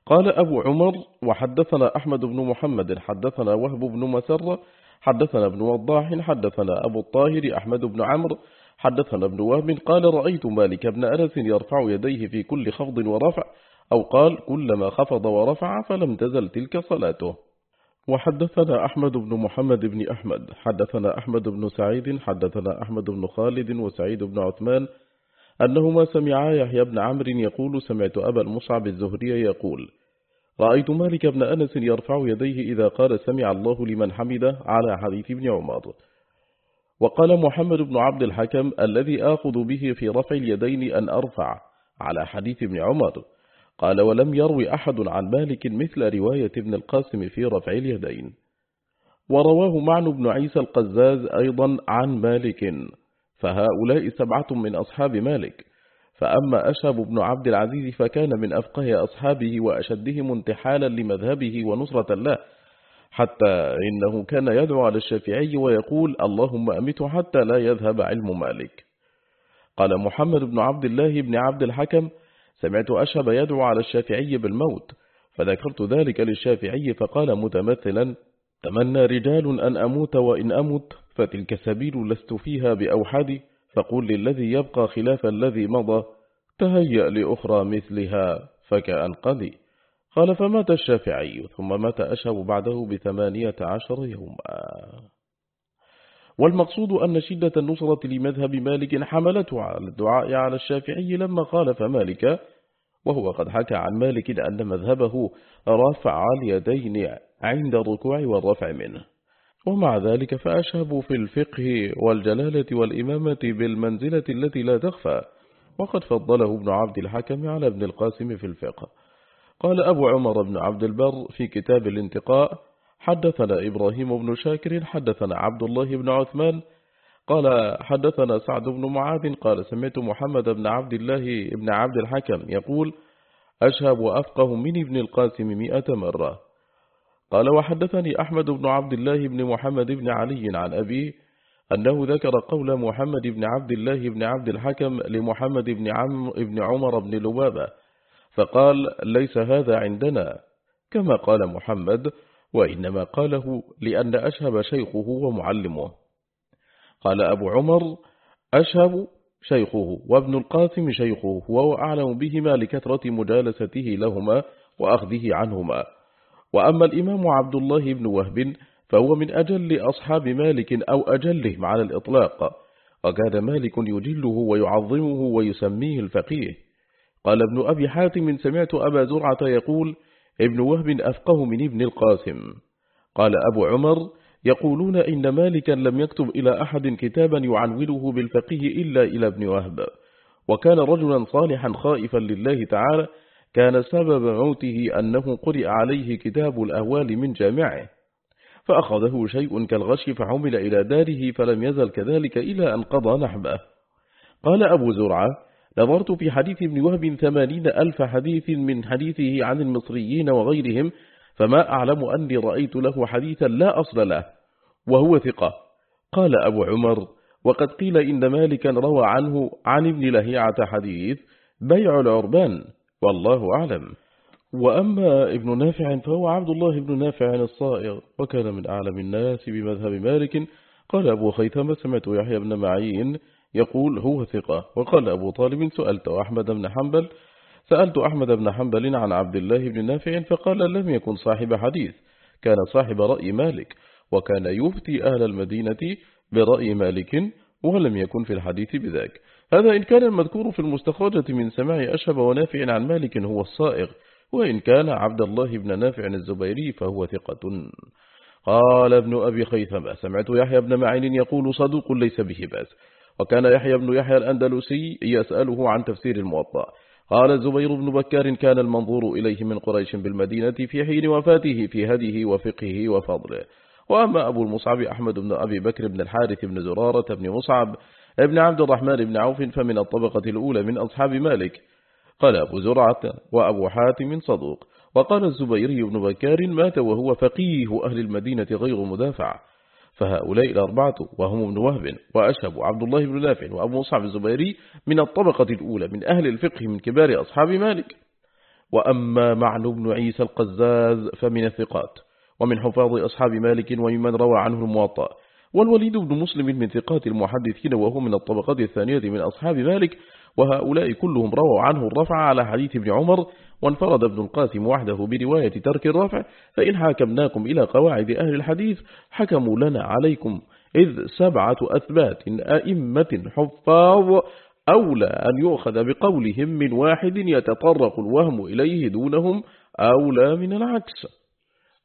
قال أبو عمر وحدثنا أحمد بن محمد حدثنا وهب بن مسر حدثنا ابن وضاح حدثنا أبو الطاهر أحمد بن عمرو حدثنا ابن وهب. قال رأيت مالك بن أنس يرفع يديه في كل خفض ورفع أو قال كلما خفض ورفع فلم تزل تلك صلاته. وحدثنا أحمد بن محمد بن أحمد حدثنا أحمد بن سعيد حدثنا أحمد بن خالد وسعيد بن عثمان أنهما سمعا يحيى بن عمرو يقول سمعت أبا المصعب الزهري يقول رأيت مالك بن أنس يرفع يديه إذا قال سمع الله لمن حمده على حديث ابن عمر. وقال محمد بن عبد الحكم الذي آخذ به في رفع اليدين أن أرفع على حديث ابن عمر. قال ولم يروي أحد عن مالك مثل رواية ابن القاسم في رفع اليدين. ورواه معن بن عيسى القزاز أيضا عن مالك فهؤلاء سبعة من أصحاب مالك. فأما أشهب بن عبد العزيز فكان من أفقه أصحابه وأشدهم انتحالا لمذهبه ونصرة له حتى إنه كان يدعو على الشافعي ويقول اللهم أمته حتى لا يذهب علم مالك. قال محمد بن عبد الله بن عبد الحكم سمعت أشهب يدعو على الشافعي بالموت فذكرت ذلك للشافعي فقال متمثلا تمنى رجال أن أموت وإن أمت فتلك سبيل لست فيها بأوحدي فقل للذي يبقى خلاف الذي مضى تهيأ لأخرى مثلها فكأن قدي قال فمات الشافعي ثم مات أشهب بعده بثمانية عشر يوما. والمقصود أن شدة النصرة لمذهب مالك حملته على الدعاء على الشافعي لما خالف مالك وهو قد حكى عن مالك أن مذهبه رفع اليدين عند الركوع والرفع منه. ومع ذلك فأشهب في الفقه والجلالة والإمامة بالمنزلة التي لا تخفى وقد فضله ابن عبد الحكم على ابن القاسم في الفقه. قال أبو عمر بن عبد البر في كتاب الانتقاء حدثنا إبراهيم بن شاكر حدثنا عبد الله بن عثمان قال حدثنا سعد بن معاذ قال سمعت محمد بن عبد الله بن عبد الحكم يقول أشهب وأفقه من ابن القاسم مئة مرة. قال وحدثني أحمد بن عبد الله بن محمد بن علي عن أبيه أنه ذكر قول محمد بن عبد الله بن عبد الحكم لمحمد بن, عم بن عمر بن لبابة فقال ليس هذا عندنا. كما قال محمد وإنما قاله لأن أشهب شيخه ومعلمه. قال أبو عمر أشهب شيخه وابن القاسم شيخه وهو أعلم بهما لكثرة مجالسته لهما وأخذه عنهما. وأما الإمام عبد الله بن وهب فهو من أجل أصحاب مالك أو أجلهم على الإطلاق. وكان مالك يجله ويعظمه ويسميه الفقيه. قال ابن أبي حاتم سمعت أبا زرعة يقول ابن وهب أفقه من ابن القاسم. قال أبو عمر يقولون إن مالكا لم يكتب إلى أحد كتابا يعنوله بالفقيه إلا إلى ابن وهب. وكان رجلا صالحا خائفا لله تعالى كان سبب موته أنه قرئ عليه كتاب الأهوال من جامعه. فأخذه شيء كالغش فحمل إلى داره فلم يزل كذلك إلى أن قضى نحبه. قال أبو زرعة نظرت في حديث ابن وهب ثمانين ألف حديث من حديثه عن المصريين وغيرهم فما أعلم أني رأيت له حديثا لا أصل له وهو ثقة. قال أبو عمر وقد قيل إن مالكا روى عنه عن ابن لهيعة حديث بيع العربان والله أعلم. وأما ابن نافع فهو عبد الله بن نافع الصائغ وكان من أعلم الناس بمذهب مالك. قال أبو خيثم سمعت يحيى بن معين يقول هو ثقة. وقال أبو طالب سألت أحمد بن حنبل سألت أحمد بن حنبل عن عبد الله بن نافع فقال لم يكن صاحب حديث. كان صاحب رأي مالك وكان يفتي أهل المدينة برأي مالك ولم يكن في الحديث بذاك. هذا إن كان المذكور في المستخرجة من سماع أشهب ونافع عن مالك هو الصائغ وإن كان عبد الله بن نافع الزبيري فهو ثقة. قال ابن أبي خيثم سمعت يحيى بن معين يقول صدوق ليس به بأس. وكان يحيى بن يحيى الأندلسي يسأله عن تفسير الموطأ. قال الزبير بن بكار كان المنظور إليه من قريش بالمدينة في حين وفاته في هديه وفقه وفضله. وأما أبو المصعب أحمد بن أبي بكر بن الحارث بن زرارة بن مصعب ابن عبد الرحمن بن عوف فمن الطبقة الأولى من أصحاب مالك. قال أبو زرعة وأبو حاتم صدوق. وقال الزبيري بن بكار مات وهو فقيه أهل المدينة غير مدافع. فهؤلاء الأربعة وهم ابن وهب وأشهب عبد الله بن نافع وأبو مصعب الزبيري من الطبقة الأولى من أهل الفقه من كبار أصحاب مالك. وأما معن بن عيسى القزاز فمن الثقات ومن حفاظ أصحاب مالك وممن روى عنه المواطأ. والوليد بن مسلم من ثقات المحدثين وهو من الطبقات الثانية من أصحاب مالك وهؤلاء كلهم رووا عنه الرفع على حديث ابن عمر وانفرد ابن القاسم وحده برواية ترك الرفع فإن حاكمناكم إلى قواعد أهل الحديث حكموا لنا عليكم إذ سبعة أثبات أئمة حفاظ أولى أن يؤخذ بقولهم من واحد يتطرق الوهم إليه دونهم أولى من العكس.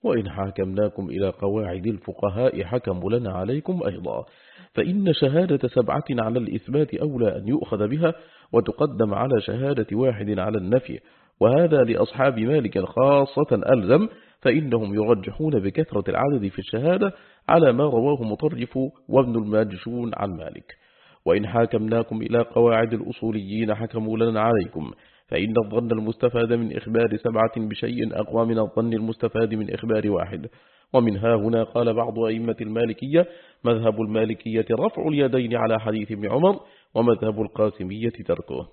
وإن حاكمناكم إلى قواعد الفقهاء حكموا لنا عليكم أيضا. فإن شهادة سبعة على الإثبات أولى أن يؤخذ بها وتقدم على شهادة واحد على النفي. وهذا لأصحاب مالك خاصة ألزم فإنهم يرجحون بكثرة العدد في الشهادة على ما رواه مطرف وابن الماجشون عن مالك. وإن حاكمناكم إلى قواعد الأصوليين حكموا لنا عليكم فإن الظن المستفاد من إخبار سبعة بشيء أقوى من الظن المستفاد من إخبار واحد. ومنها هنا قال بعض أئمة المالكية مذهب المالكية رفع اليدين على حديث ابن عمر ومذهب القاسمية تركه.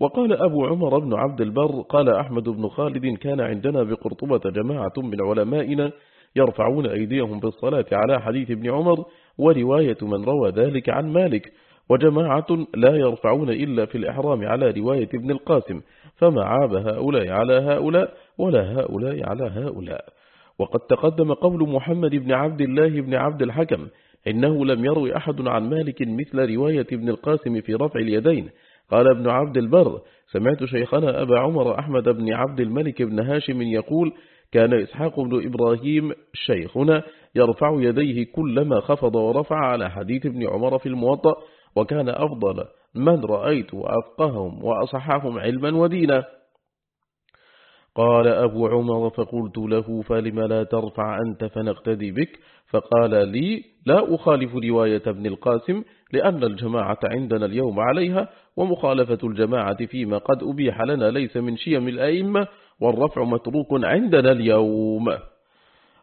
وقال أبو عمر بن عبد البر قال أحمد بن خالد كان عندنا بقرطبة جماعة من علمائنا يرفعون أيديهم بالصلاة على حديث ابن عمر ورواية من روى ذلك عن مالك وجماعة لا يرفعون إلا في الإحرام على رواية ابن القاسم فما عاب هؤلاء على هؤلاء ولا هؤلاء على هؤلاء. وقد تقدم قول محمد بن عبد الله بن عبد الحكم إنه لم يروي أحد عن مالك مثل رواية ابن القاسم في رفع اليدين. قال ابن عبد البر سمعت شيخنا أبا عمر أحمد بن عبد الملك بن هاشم يقول كان إسحاق بن إبراهيم شيخنا يرفع يديه كلما خفض ورفع على حديث ابن عمر في الموطأ وكان أفضل من رأيت وأفقههم وأصحهم علما ودينا قال أبو عمر فقلت له فلم لا ترفع أنت فنقتدي بك؟ فقال لي لا أخالف رواية ابن القاسم لأن الجماعة عندنا اليوم عليها ومخالفة الجماعة فيما قد أبيح لنا ليس من شيم الأئمة والرفع متروك عندنا اليوم.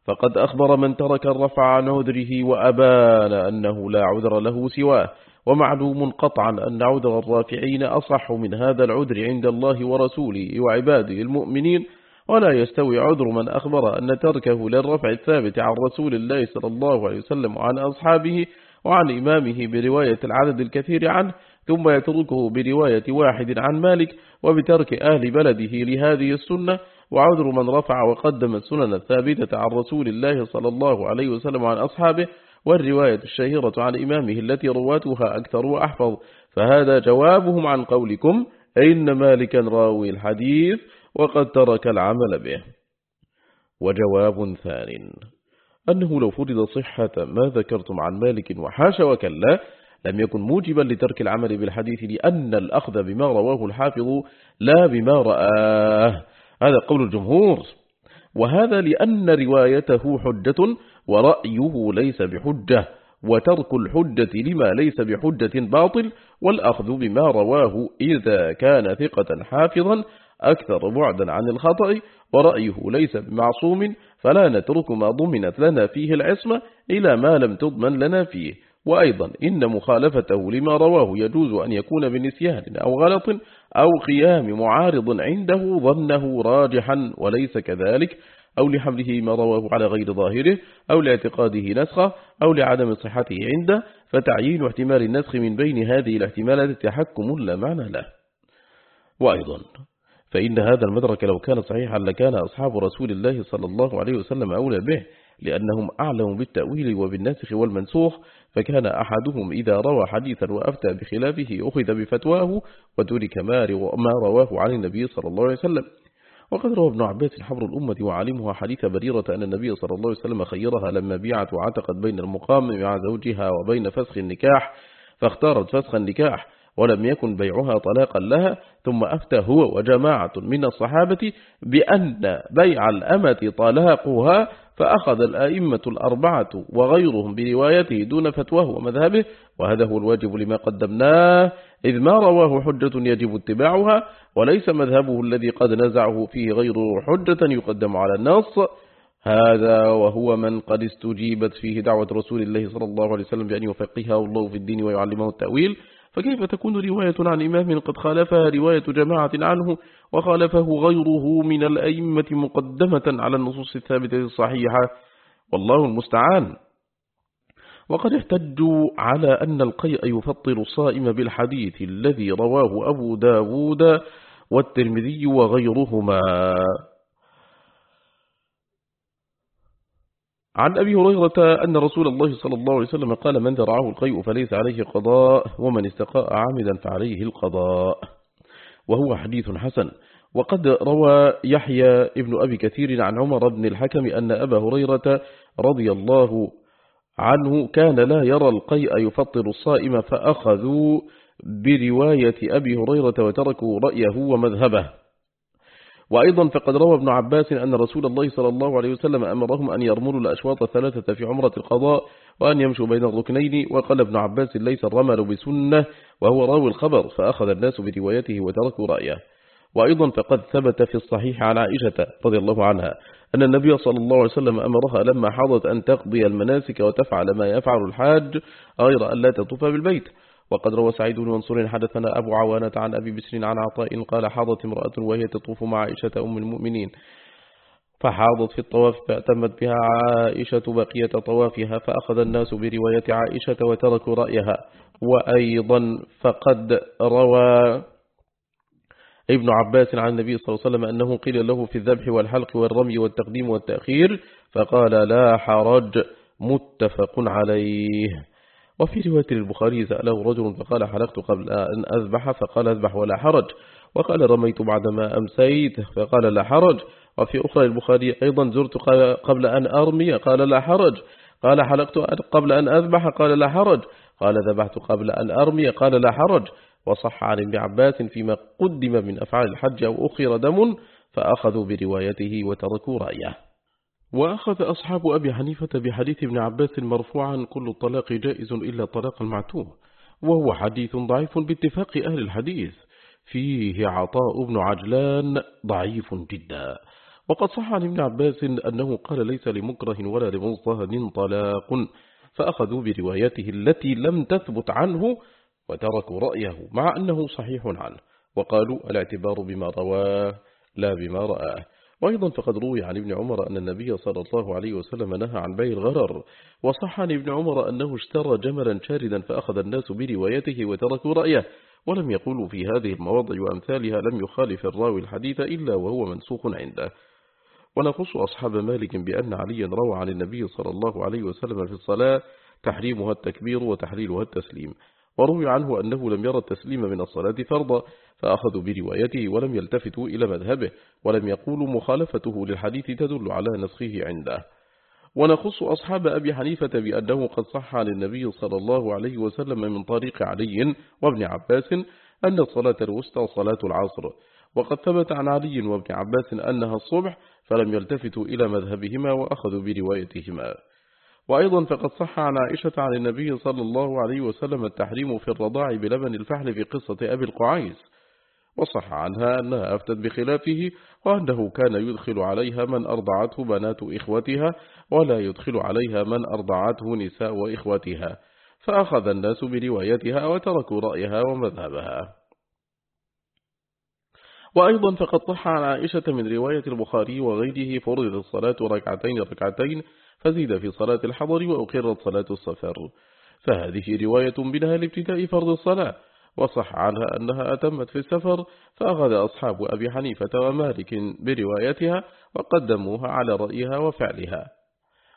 فقد أخبر من ترك الرفع عن عذره وأبان أنه لا عذر له سواه. ومعلوم قطعا أن عذر الرافعين أصح من هذا العذر عند الله ورسوله وعباده المؤمنين ولا يستوي عذر من أخبر أن تركه للرفع الثابت عن رسول الله صلى الله عليه وسلم وعن أصحابه وعن إمامه برواية العدد الكثير عنه ثم يتركه برواية واحد عن مالك وبترك أهل بلده لهذه السنة وعذر من رفع وقدم السنن الثابتة عن رسول الله صلى الله عليه وسلم وعن أصحابه والرواية الشهيرة عن إمامه التي رواتها أكثر وأحفظ. فهذا جوابهم عن قولكم إن مالكا راوي الحديث وقد ترك العمل به. وجواب ثان أنه لو فرض صحة ما ذكرتم عن مالك وحاش وكلا لم يكن موجبا لترك العمل بالحديث لأن الأخذ بما رواه الحافظ لا بما رآه. هذا قول الجمهور. وهذا لأن روايته حجة ورأيه ليس بحجة وترك الحجة لما ليس بحجة باطل والأخذ بما رواه إذا كان ثقة حافظا أكثر بعدا عن الخطأ ورأيه ليس بمعصوم فلا نترك ما ضمنت لنا فيه العصمة إلى ما لم تضمن لنا فيه. وأيضا إن مخالفته لما رواه يجوز أن يكون بنسيان أو غلط أو قيام معارض عنده ظنه راجحا وليس كذلك. أو لحمله ما رواه على غير ظاهره أو لاعتقاده نسخة أو لعدم صحته عنده فتعيين احتمال النسخ من بين هذه الاحتمالات تحكم لا معنى له. وأيضا فإن هذا المدرك لو كان صحيحا لكان أصحاب رسول الله صلى الله عليه وسلم أولى به لأنهم أعلم بالتأويل وبالناسخ والمنسوخ فكان أحدهم إذا روى حديثا وأفتى بخلافه أخذ بفتواه وترك ما رواه عن النبي صلى الله عليه وسلم. وقد روى ابن عباس حبر الأمة وعالمها حديث بريرة أن النبي صلى الله عليه وسلم خيرها لما بيعت وعتقت بين المقام مع زوجها وبين فسخ النكاح فاختارت فسخ النكاح ولم يكن بيعها طلاقا لها ثم أفتى هو وجماعة من الصحابة بأن بيع الأمة طلاقها فأخذ الآئمة الأربعة وغيرهم بروايته دون فتواه ومذهبه وهذا هو الواجب لما قدمناه إذ ما رواه حجة يجب اتباعها وليس مذهبه الذي قد نزعه فيه غيره حجة يقدم على النص. هذا وهو من قد استجيبت فيه دعوة رسول الله صلى الله عليه وسلم بأن يفقهه الله في الدين ويعلمه التأويل. فكيف تكون رواية عن إمام قد خالفها رواية جماعة عنه وخالفه غيره من الأئمة مقدمة على النصوص الثابتة الصحيحة؟ والله المستعان. وقد احتجوا على أن القيء يفطر الصائم بالحديث الذي رواه أبو داود والترمذي وغيرهما. عن أبي هريرة أن رسول الله صلى الله عليه وسلم قال من ذرعه القيء فليس عليه قضاء ومن استقاء عامدا فعليه القضاء وهو حديث حسن. وقد روى يحيى ابن أبي كثير عن عمر بن الحكم أن أبا هريرة رضي الله عنه كان لا يرى القيء يفطر الصائم فأخذوا برواية أبي هريرة وتركوا رأيه ومذهبه. وأيضا فقد روى ابن عباس أن رسول الله صلى الله عليه وسلم أمرهم أن يرملوا الأشواط الثلاثة في عمرة القضاء وأن يمشوا بين الركنين وقال ابن عباس ليس الرمل بسنة وهو راوي الخبر فأخذ الناس بروايته وتركوا رأيه. وأيضا فقد ثبت في الصحيح عن عائشة رضي الله عنها أن النبي صلى الله عليه وسلم أمرها لما حاضت أن تقضي المناسك وتفعل ما يفعل الحاج غير أن لا تطوف بالبيت. وقد روى سعيد بن منصور حدثنا أبو عوانة عن أبي بسر عن عطاء قال حاضت امرأة وهي تطوف مع عائشة أم المؤمنين فحاضت في الطواف فأتمت بها عائشة بقية طوافها فأخذ الناس برواية عائشة وتركوا رأيها وأيضا فقد روى ابن عباس عن النبي صلى الله عليه وسلم أنه قيل له في الذبح والحلق والرمي والتقديم والتأخير فقال لا حرج متفق عليه. وفي رواية البخاري سأله رجل فقال حلقت قبل أن أذبح فقال أذبح ولا حرج. وقال رميت بعدما أمسيت فقال لا حرج. وفي أخرى البخاري أيضا زرت قبل أن أرمي قال لا حرج. قال حلقت قبل أن أذبح قال لا حرج. قال ذبحت قبل أن أرمي قال لا حرج. وصح عن ابن عباس فيما قدم من أفعال الحج أو أخر دم فأخذوا بروايته وتركوا رأيه. وأخذ أصحاب أبي حنيفة بحديث ابن عباس مرفوعا كل الطلاق جائز إلا طلاق المعتوه. وهو حديث ضعيف باتفاق أهل الحديث. فيه عطاء بن عجلان ضعيف جدا. وقد صح عن ابن عباس أنه قال ليس لمكره ولا لمضطهد طلاق. فأخذوا بروايته التي لم تثبت عنه وتركوا رأيه مع أنه صحيح عنه. وقالوا الاعتبار بما رواه لا بما رآه. وأيضا فقد روي عن ابن عمر أن النبي صلى الله عليه وسلم نهى عن بيع الغرر وصح عن ابن عمر أنه اشترى جملا شاردا فأخذ الناس بروايته وتركوا رأيه ولم يقولوا في هذه المواضع وأمثالها لم يخالف الراوي الحديث إلا وهو منسوخ عنده. ونخص أصحاب مالك بأن عليا روى عن النبي صلى الله عليه وسلم في الصلاة تحريمها التكبير وتحليلها التسليم. وروي عنه أنه لم يرى التسليم من الصلاة فرضا فأخذوا بروايته ولم يلتفتوا إلى مذهبه ولم يقولوا مخالفته للحديث تدل على نسخه عنده. ونخص أصحاب أبي حنيفة بأنه قد صح عن النبي صلى الله عليه وسلم من طريق علي وابن عباس أن الصلاة الوسطى صلاة العصر. وقد ثبت عن علي وابن عباس أنها الصبح فلم يلتفتوا إلى مذهبهما وأخذوا بروايتهما. وأيضا فقد صح عن عائشة عن النبي صلى الله عليه وسلم التحريم في الرضاع بلبن الفحل في قصة أبي القعيس وصح عنها أنها أفتت بخلافه وأنه كان يدخل عليها من أرضعته بنات إخوتها ولا يدخل عليها من أرضعته نساء إخوتها فأخذ الناس بروايتها وتركوا رأيها ومذهبها. وأيضا فقد صح عن عائشة من رواية البخاري وغيره فرض الصلاة ركعتين ركعتين فزيد في صلاة الحضر وأقرت صلاة السفر. فهذه رواية منها لابتداء فرض الصلاة وصح عنها أنها أتمت في السفر فأخذ أصحاب أبي حنيفة ومالك بروايتها وقدموها على رأيها وفعلها.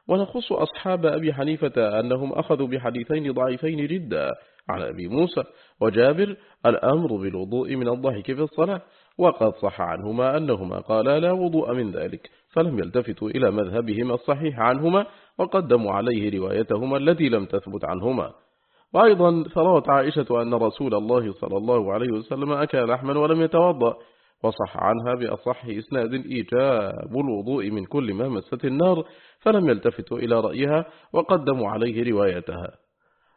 ونخص أصحاب أبي حنيفة أنهم أخذوا بحديثين ضعيفين جدا عن أبي موسى وجابر الأمر بالوضوء من الضحك في الصلاة وقد صح عنهما أنهما قالا لا وضوء من ذلك فلم يلتفتوا إلى مذهبهما الصحيح عنهما وقدموا عليه روايتهما التي لم تثبت عنهما. وأيضا فروت عائشة أن رسول الله صلى الله عليه وسلم أكل لحما ولم يتوضأ وصح عنها بأصح إسناد إيجاب الوضوء من كل ما مست النار فلم يلتفتوا إلى رأيها وقدموا عليه روايتها.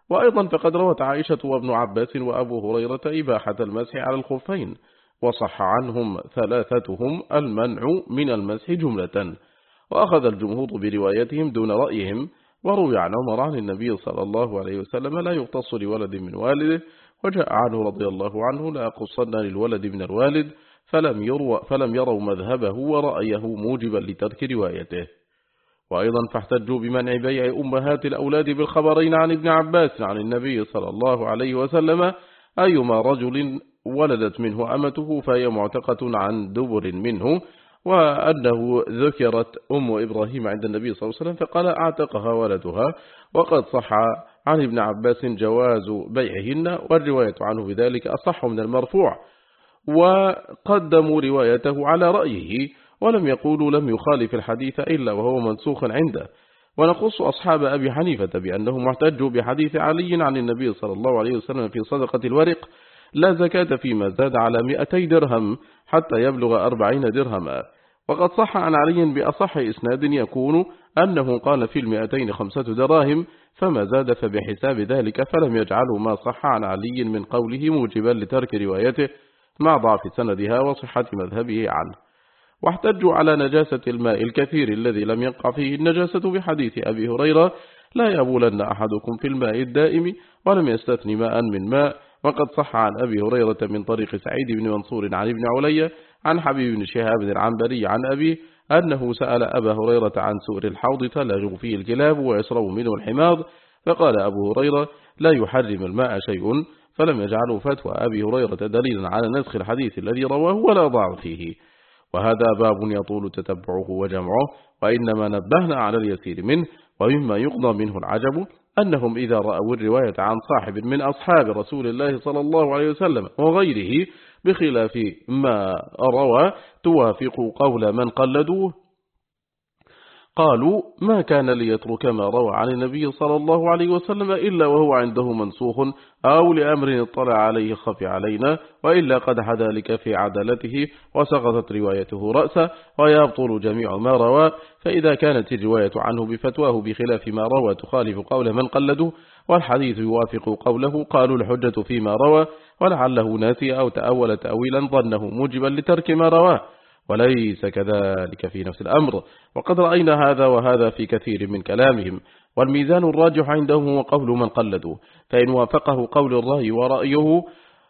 وأيضا فقد روت عائشة وابن عباس وأبو هريرة إباحة المسح على الخفين وصح عنهم ثلاثتهم المنع من المسح جملة وأخذ الجمهور بروايتهم دون رأيهم وروي عن عمر عن النبي صلى الله عليه وسلم لا يقتص لولد من والده وجاء عنه رضي الله عنه لا قصنا للولد من الوالد فلم, يروا فلم يروا مذهبه ورأيه موجبا لترك روايته. وأيضا فاحتجوا بمنع بيع أمهات الأولاد بالخبرين عن ابن عباس عن النبي صلى الله عليه وسلم أيما رجل ولدت منه أمته فهي معتقة عن دبر منه وأنه ذكرت أم إبراهيم عند النبي صلى الله عليه وسلم فقال أعتقها ولدها. وقد صح عن ابن عباس جواز بيعهن والرواية عنه بذلك أصح من المرفوع وقدموا روايته على رأيه ولم يقولوا لم يخالف الحديث إلا وهو منسوخ عنده. ونخص أصحاب أبي حنيفة بأنهم احتجوا بحديث علي عن النبي صلى الله عليه وسلم في صدقة الورق لا زكاة فيما زاد على مئتي درهم حتى يبلغ أربعين درهما. وقد صح عن علي بأصح إسناد يكون أنه قال في المئتين خمسة دراهم فما زاد فبحساب ذلك فلم يجعلوا ما صح عن علي من قوله موجبا لترك روايته مع ضعف سندها وصحة مذهبه عنه. واحتجوا على نجاسة الماء الكثير الذي لم يقع فيه النجاسة بحديث أبي هريرة لا يبولن أحدكم في الماء الدائم ولم يستثني ماء من ماء وقد صح عن أبي هريرة من طريق سعيد بن منصور عن ابن علي عن حبيب بن شهاب العنبري عن أبيه أنه سأل أبا هريرة عن سؤر الحوض تلغ فيه الكلاب ويسرب منه الحماض فقال أبو هريرة لا يحرم الماء شيء. فلم يجعلوا فتوى أبي هريرة دليلا على نسخ الحديث الذي رواه ولا ضعف فيه. وهذا باب يطول تتبعه وجمعه وإنما نبهنا على اليسير منه ومما يقضى منه العجب أنهم إذا رأوا الرواية عن صاحب من أصحاب رسول الله صلى الله عليه وسلم وغيره بخلاف ما روى توافق قول من قلدوه قالوا ما كان ليترك ما روى عن النبي صلى الله عليه وسلم إلا وهو عنده منسوخ أو لأمر اطلع عليه خفي علينا وإلا قد ذلك في عدالته وسقطت روايته رأسا ويبطل جميع ما روى فإذا كانت الرواية عنه بفتواه بخلاف ما روى تخالف قول من قلده والحديث يوافق قوله قالوا الحجة فيما روى ولعله ناسي أو تأول تأويلا ظنه موجبا لترك ما رواه وليس كذلك في نفس الأمر. وقد رأينا هذا وهذا في كثير من كلامهم. والميزان الراجح عندهم هو قول من قلدوا. فإن وافقه قول الرأي ورأيه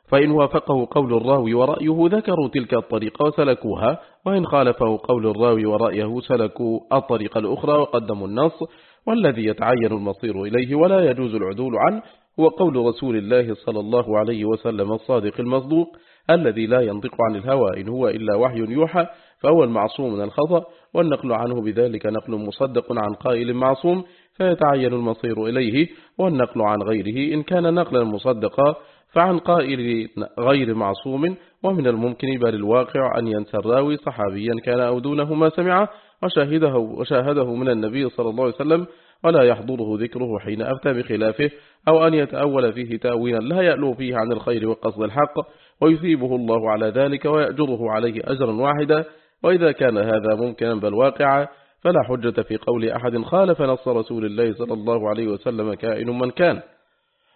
فإن وافقه قول الراوي ورأيه ذكروا تلك الطريقة وسلكوها. وإن خالفه قول الراوي ورأيه سلكوا الطريقة الأخرى وقدموا النص. والذي يتعين المصير إليه ولا يجوز العدول عنه هو قول رسول الله صلى الله عليه وسلم الصادق المصدوق. الذي لا ينطق عن الهوى إن هو إلا وحي يوحى فهو المعصوم من الخطأ والنقل عنه بذلك نقل مصدق عن قائل معصوم فيتعين المصير إليه والنقل عن غيره إن كان نقلا مصدقا فعن قائل غير معصوم ومن الممكن بل الواقع أن ينسى الراوي صحابيا كان أو دونه ما سمعه وشاهده, وشاهده من النبي صلى الله عليه وسلم ولا يحضره ذكره حين أفتى بخلافه أو أن يتأول فيه تأويلا لا يألو فيه عن الخير وقصد الحق. ويثيبه الله على ذلك ويأجره عليه أجرا واحدا وإذا كان هذا ممكنا بل واقعا فلا حجة في قول أحد خالف نص رسول الله صلى الله عليه وسلم كائن من كان.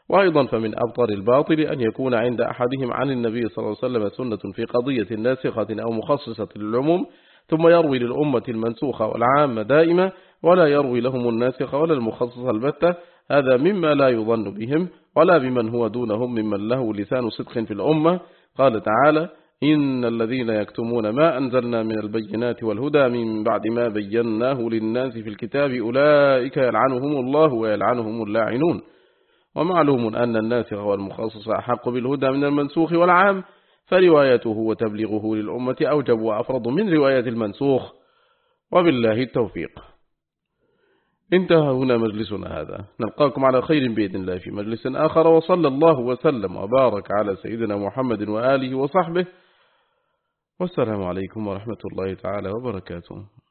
وأيضا فمن أبطر الباطل أن يكون عند أحدهم عن النبي صلى الله عليه وسلم سنة في قضية ناسخة أو مخصصة للعموم ثم يروي للأمة المنسوخة والعامة دائما ولا يروي لهم الناسخ ولا المخصص البتة هذا مما لا يظن بهم ولا بمن هو دونهم ممن له لسان صدق في الأمة. قال تعالى إن الذين يكتمون ما أنزلنا من البينات والهدى من بعد ما بيناه للناس في الكتاب أولئك يلعنهم الله ويلعنهم اللاعنون. ومعلوم أن الناسخ والمخصص أحق بالهدى من المنسوخ والعام فروايته وتبليغه للأمة أوجب وأفرض من رواية المنسوخ. وبالله التوفيق. انتهى هنا مجلسنا هذا. نلقاكم على خير بإذن الله في مجلس آخر وصلى الله وسلم وبارك على سيدنا محمد وآله وصحبه. والسلام عليكم ورحمة الله تعالى وبركاته.